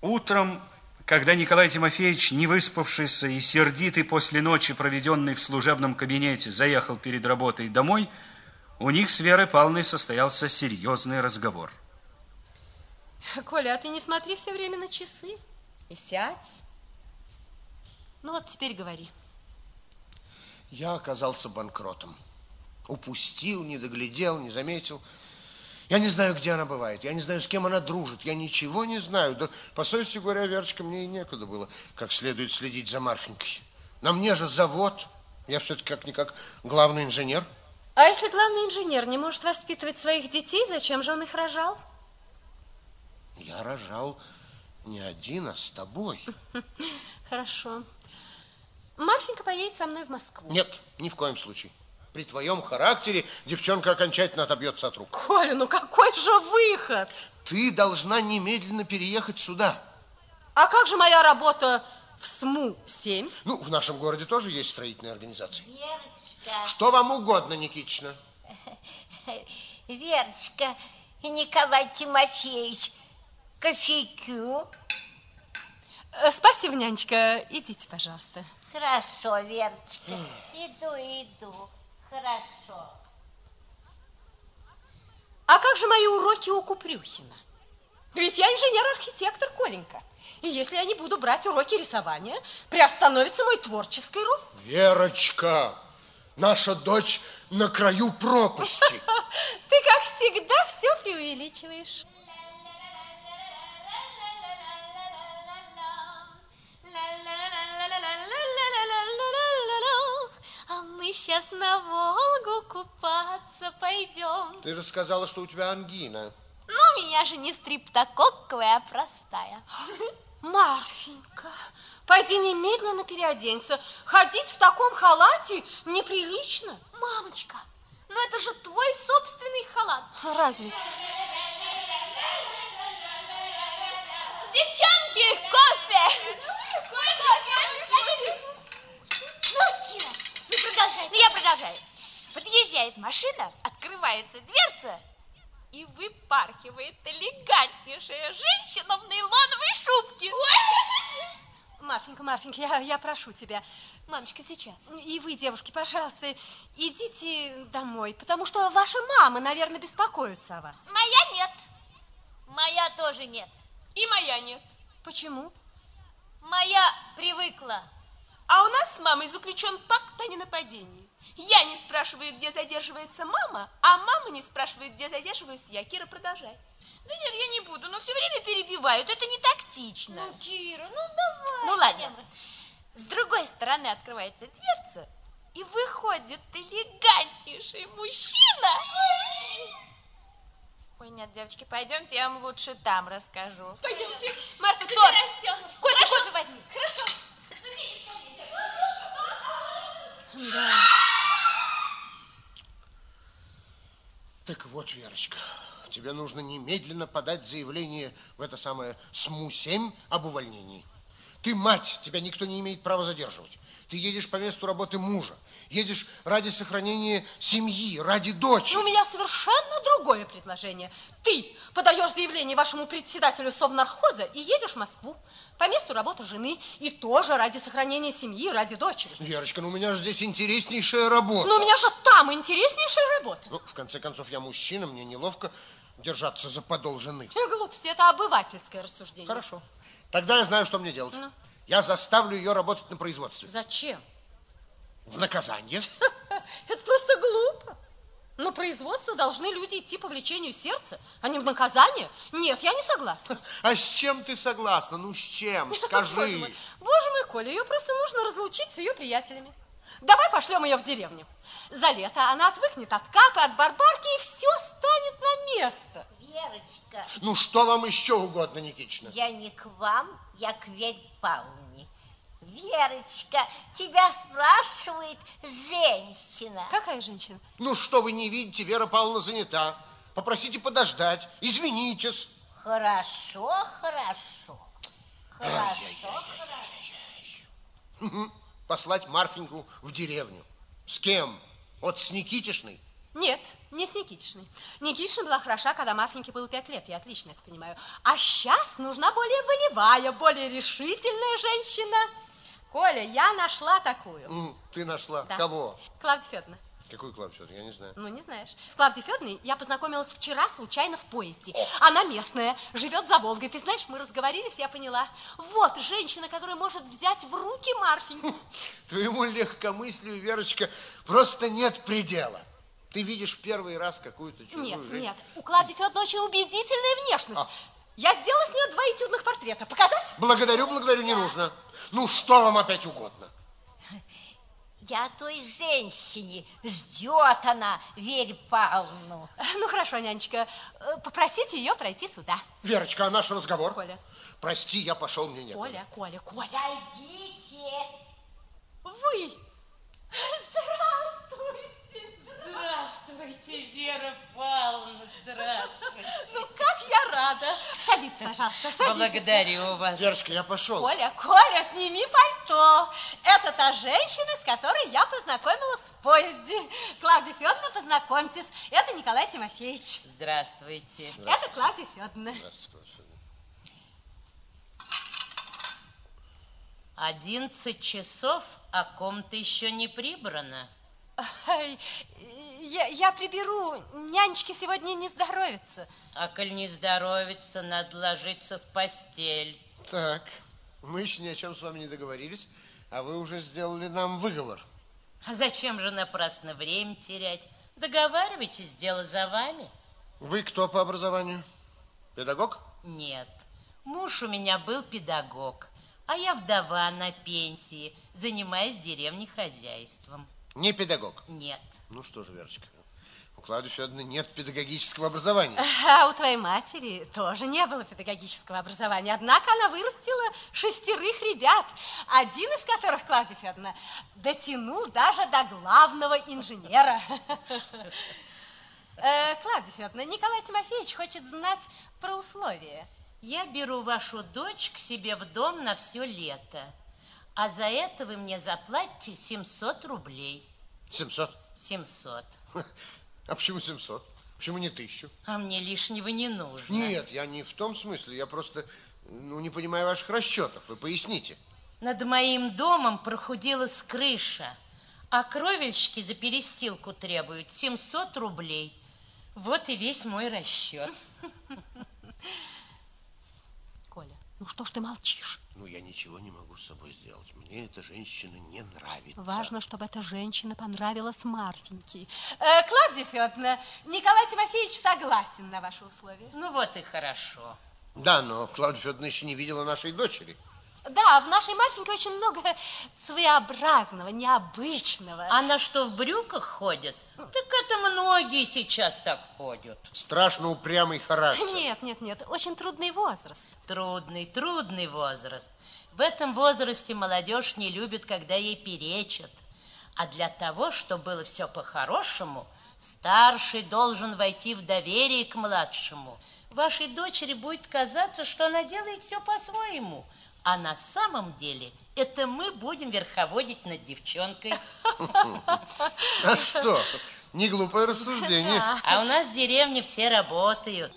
Утром, когда Николай Тимофеевич, не выспавшийся и сердитый после ночи, проведенной в служебном кабинете, заехал перед работой домой, у них с Верой Павловной состоялся серьезный разговор. Коля, а ты не смотри все время на часы и сядь. Ну вот теперь говори. Я оказался банкротом. Упустил, не доглядел, не заметил. Я не знаю, где она бывает, я не знаю, с кем она дружит, я ничего не знаю. Да, по совести говоря, Верочка, мне и некуда было как следует следить за Марфенькой. На мне же завод, я все-таки как-никак главный инженер. А если главный инженер не может воспитывать своих детей, зачем же он их рожал? Я рожал не один, а с тобой. Хорошо. Марфенька поедет со мной в Москву. Нет, ни в коем случае. При твоем характере девчонка окончательно отобьется от рук. Коля, ну какой же выход? Ты должна немедленно переехать сюда. А как же моя работа в СМУ-7? Ну, в нашем городе тоже есть строительные организации. Верочка. Что вам угодно, Никитична? Верочка Николай Тимофеевич, кофейку. Э, Спасибо, нянечка. Идите, пожалуйста. Хорошо, Верочка. Иду, иду. Хорошо. А как же мои уроки у Купрюхина? Ведь я инженер-архитектор, Коленька. И если я не буду брать уроки рисования, приостановится мой творческий рост. Верочка, наша дочь на краю пропасти. Ты, как всегда, все преувеличиваешь. Сейчас на Волгу купаться пойдем. Ты же сказала, что у тебя ангина. Ну, у меня же не стриптококковая, а простая. Марфенька, пойди немедленно переоденься. Ходить в таком халате неприлично. Мамочка, ну это же твой собственный халат. Разве? Девчонки, кофе! Кофе! Ну продолжай. Ну, я продолжаю. Подъезжает машина, открывается дверца, и выпархивает элегантнейшая женщина в нейлоновой шубке. Марфенька, Марфенька, я, я прошу тебя. Мамочка, сейчас. И вы, девушки, пожалуйста, идите домой, потому что ваша мама, наверное, беспокоится о вас. Моя нет. Моя тоже нет. И моя нет. Почему? Моя привыкла. А у нас с мамой заключен пакт о ненападении. Я не спрашиваю, где задерживается мама, а мама не спрашивает, где задерживаюсь я. Кира, продолжай. Да нет, я не буду, но все время перебивают. Это не тактично. Ну, Кира, ну давай. Ну ладно. С другой стороны открывается дверца, и выходит элегантнейший мужчина. Ой, нет, девочки, пойдемте, я вам лучше там расскажу. Пойдемте. Марфа, торт. Кофе, кофе возьми. Хорошо. Да. Так вот, Верочка, тебе нужно немедленно подать заявление в это самое СМУ-7 об увольнении. Ты мать, тебя никто не имеет права задерживать. Ты едешь по месту работы мужа, едешь ради сохранения семьи, ради дочери. Ну, у меня совершенно другое предложение. Ты подаешь заявление вашему председателю Совнархоза и едешь в Москву по месту работы жены и тоже ради сохранения семьи, ради дочери. Верочка, ну у меня же здесь интереснейшая работа. Но у меня же там интереснейшая работа. Ну, в конце концов, я мужчина, мне неловко держаться за подол жены. Э, Глупости, это обывательское рассуждение. Хорошо. Тогда я знаю, что мне делать. Ну. Я заставлю ее работать на производстве. Зачем? В наказание. Это просто глупо. На производство должны люди идти по влечению сердца, а не в наказание. Нет, я не согласна. А с чем ты согласна? Ну, с чем? Боже Скажи. мой, боже мой, Коля, ее просто нужно разлучить с ее приятелями. Давай пошлем ее в деревню. За лето она отвыкнет от капы, от барбарки, и все станет на место. Верочка, Ну, что вам еще угодно, Никитична? я не к вам, я к Вере Павловне. Верочка, тебя спрашивает женщина. Какая женщина? Ну, что вы не видите, Вера Павловна занята. Попросите подождать. Извинитесь. Хорошо, хорошо. Хорошо, хорошо. Послать Марфеньку в деревню. С кем? Вот с Никитишной? Нет, Не с Никитишной. Никитишна была хороша, когда Марфеньке было пять лет, я отлично это понимаю. А сейчас нужна более волевая, более решительная женщина. Коля, я нашла такую. М, Ты нашла. Да. Кого? Клавдия Федоровна. Какую Клавдию? Я не знаю. Ну, не знаешь. С Клавдией Федоровной я познакомилась вчера случайно в поезде. Она местная, живет за Волгой. Ты знаешь, мы разговорились, я поняла. Вот женщина, которая может взять в руки Марфеньку. Твоему легкомыслию, Верочка, просто нет предела. Ты видишь в первый раз какую-то чужую Нет, женщину. нет. У Клавдии Федоровны очень убедительная внешность. А. Я сделала с нее два этюдных портрета. Показать? Благодарю, благодарю, не нужно. Ну, что вам опять угодно? Я той женщине. Ждет она Верь Павловну. Ну, хорошо, нянечка. Э, Попросите ее пройти сюда. Верочка, а наш разговор? Коля. Прости, я пошел, мне некуда. Коля, Коля, Коля. Зайдите. Вы! Здравствуйте, Вера Павловна, здравствуйте. Ну, как я рада. Садитесь, пожалуйста, садитесь. Благодарю вас. Верочка, я пошел. Коля, Коля, сними пальто. Это та женщина, с которой я познакомилась в поезде. Клавдия Федоровна, познакомьтесь. Это Николай Тимофеевич. Здравствуйте. Это Клавдия Федоровна. Здравствуйте, Клавдия Федоровна. Одиннадцать часов, а комната еще не прибрана. Я, я приберу. Нянечке сегодня не здоровится. А коль не здоровится, надо ложиться в постель. Так, мы еще ни о чем с вами не договорились, а вы уже сделали нам выговор. А зачем же напрасно время терять? Договаривайтесь, дело за вами. Вы кто по образованию? Педагог? Нет, муж у меня был педагог, а я вдова на пенсии, занимаюсь в деревне хозяйством. Не педагог. Нет. Ну что же, Верочка, у Клавдии Федоровны нет педагогического образования. А у твоей матери тоже не было педагогического образования. Однако она вырастила шестерых ребят, один из которых, Клавдия Федоровна, дотянул даже до главного инженера. Э, Клавдия Федоровна, Николай Тимофеевич хочет знать про условия. Я беру вашу дочь к себе в дом на все лето. А за это вы мне заплатите 700 рублей. 700. 700. А почему 700? Почему не тысячу? А мне лишнего не нужно. Нет, я не в том смысле. Я просто ну, не понимаю ваших расчетов. Вы поясните. Над моим домом прохудилась крыша, а кровельщики за перестилку требуют 700 рублей. Вот и весь мой расчет. Ну что ж ты молчишь? Ну, я ничего не могу с собой сделать. Мне эта женщина не нравится. Важно, чтобы эта женщина понравилась Марфеньке. Э, Клавдия Федоровна, Николай Тимофеевич согласен на ваши условия. Ну вот и хорошо. Да, но Клавдия Федоровна еще не видела нашей дочери. Да, в нашей Марфеньке очень много своеобразного, необычного. Она что, в брюках ходит? Так это многие сейчас так ходят. Страшно упрямый характер. Нет, нет, нет, очень трудный возраст. Трудный, трудный возраст. В этом возрасте молодежь не любит, когда ей перечат. А для того, чтобы было все по-хорошему, старший должен войти в доверие к младшему. Вашей дочери будет казаться, что она делает все по-своему. А на самом деле это мы будем верховодить над девчонкой. А что? Не глупое рассуждение. А у нас в деревне все работают.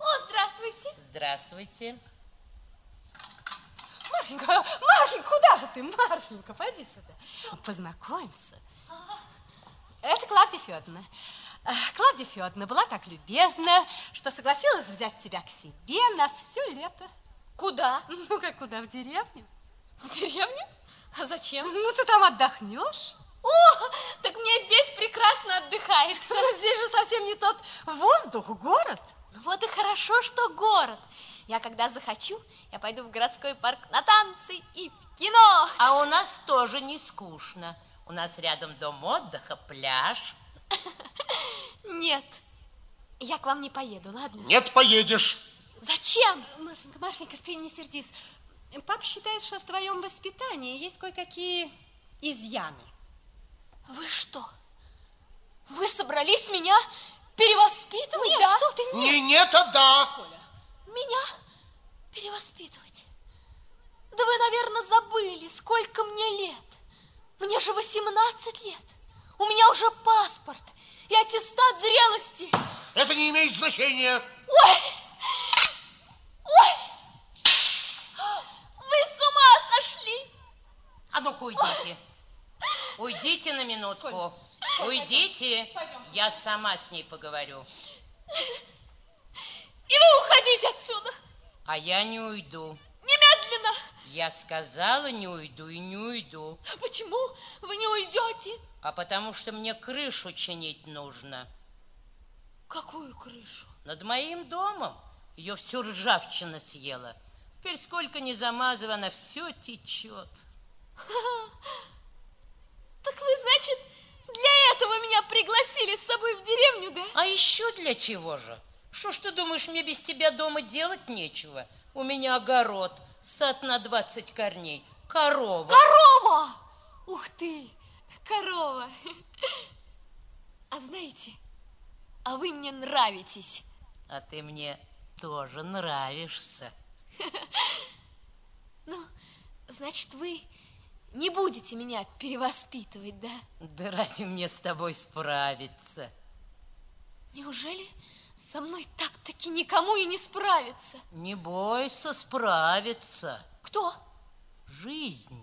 О, здравствуйте. Здравствуйте. Марфенька, Марфенька, куда же ты, Марфенька, пойди сюда. Познакомься. Это Клавдия Федоровна. Э, Клавдия Федоровна была так любезна, что согласилась взять тебя к себе на все лето. Куда? Ну, как куда, в деревню? В деревню? А зачем? Ну, ты там отдохнешь. О, так мне здесь прекрасно отдыхается. Здесь же совсем не тот воздух, город. Ну вот и хорошо, что город. Я когда захочу, я пойду в городской парк на танцы и в кино. А у нас тоже не скучно. У нас рядом дом отдыха, пляж. Нет, я к вам не поеду, ладно? Нет, поедешь. Зачем? Марфенька, Марфенька, ты не сердись. Папа считает, что в твоем воспитании есть кое-какие изъяны. Вы что? Вы собрались меня перевоспитывать, Нет, да? что ты, нет. Не нет, а да. Меня перевоспитывать? Да вы, наверное, забыли, сколько мне лет. Мне же 18 лет. У меня уже паспорт и аттестат зрелости. Это не имеет значения. Ой! Ой! Вы с ума сошли! А ну-ка уйдите. Уйдите на минутку. Уйдите. Я сама с ней поговорю. И вы уходите отсюда! А я не уйду. Я сказала, не уйду и не уйду. Почему вы не уйдете? А потому что мне крышу чинить нужно. Какую крышу? Над моим домом. Ее всю ржавчина съела. Теперь сколько ни замазывай, она все течет. Так вы, значит, для этого меня пригласили с собой в деревню, да? А еще для чего же? Что ж ты думаешь, мне без тебя дома делать нечего? У меня огород, сад на 20 корней, корова. Корова! Ух ты, корова! А знаете, а вы мне нравитесь. А ты мне тоже нравишься. Ну, значит, вы не будете меня перевоспитывать, да? Да разве мне с тобой справиться? Неужели со мной так-таки никому и не справиться? Не бойся справиться. Кто? Жизнь.